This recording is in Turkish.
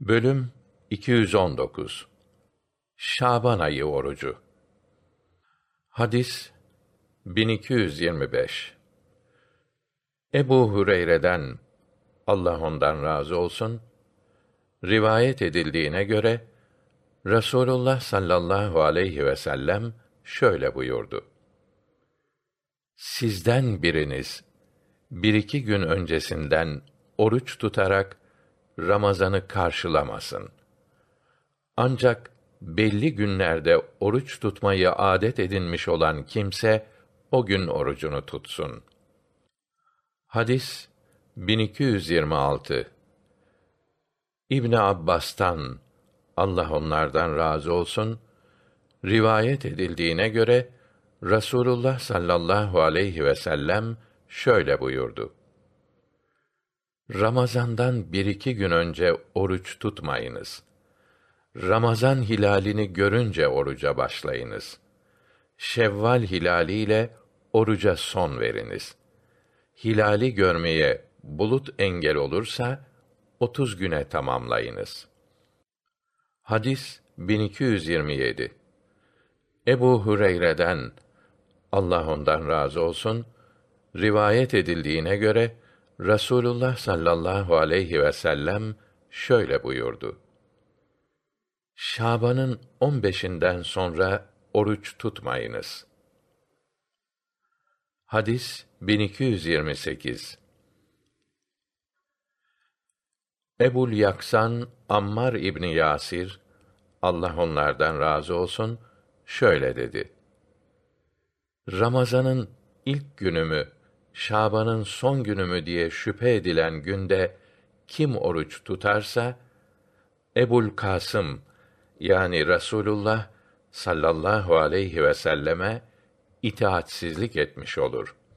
Bölüm 219 Şaban ayı orucu. Hadis 1225 Ebu Hureyre'den Allah ondan razı olsun rivayet edildiğine göre Rasulullah sallallahu aleyhi ve sellem şöyle buyurdu. Sizden biriniz bir iki gün öncesinden oruç tutarak Ramazan'ı karşılamasın. Ancak belli günlerde oruç tutmayı adet edinmiş olan kimse o gün orucunu tutsun. Hadis 1226 İbn Abbas'tan Allah onlardan razı olsun rivayet edildiğine göre Rasulullah sallallahu aleyhi ve sellem şöyle buyurdu. Ramazandan bir iki gün önce oruç tutmayınız. Ramazan hilalini görünce oruca başlayınız. Şevval hilaliyle oruca son veriniz. Hilali görmeye bulut engel olursa otuz güne tamamlayınız. Hadis 1227 Ebu Hureyre'den Allah ondan razı olsun rivayet edildiğine göre Rasulullah sallallahu aleyhi ve sellem şöyle buyurdu. Şaban'ın on beşinden sonra oruç tutmayınız. Hadis 1228 Ebul Yaksan Ammar İbni Yasir Allah onlardan razı olsun şöyle dedi. Ramazanın ilk günü mü Şaban'ın son günü mü diye şüphe edilen günde kim oruç tutarsa Ebul Kasım yani Rasulullah sallallahu aleyhi ve selleme itaatsizlik etmiş olur.''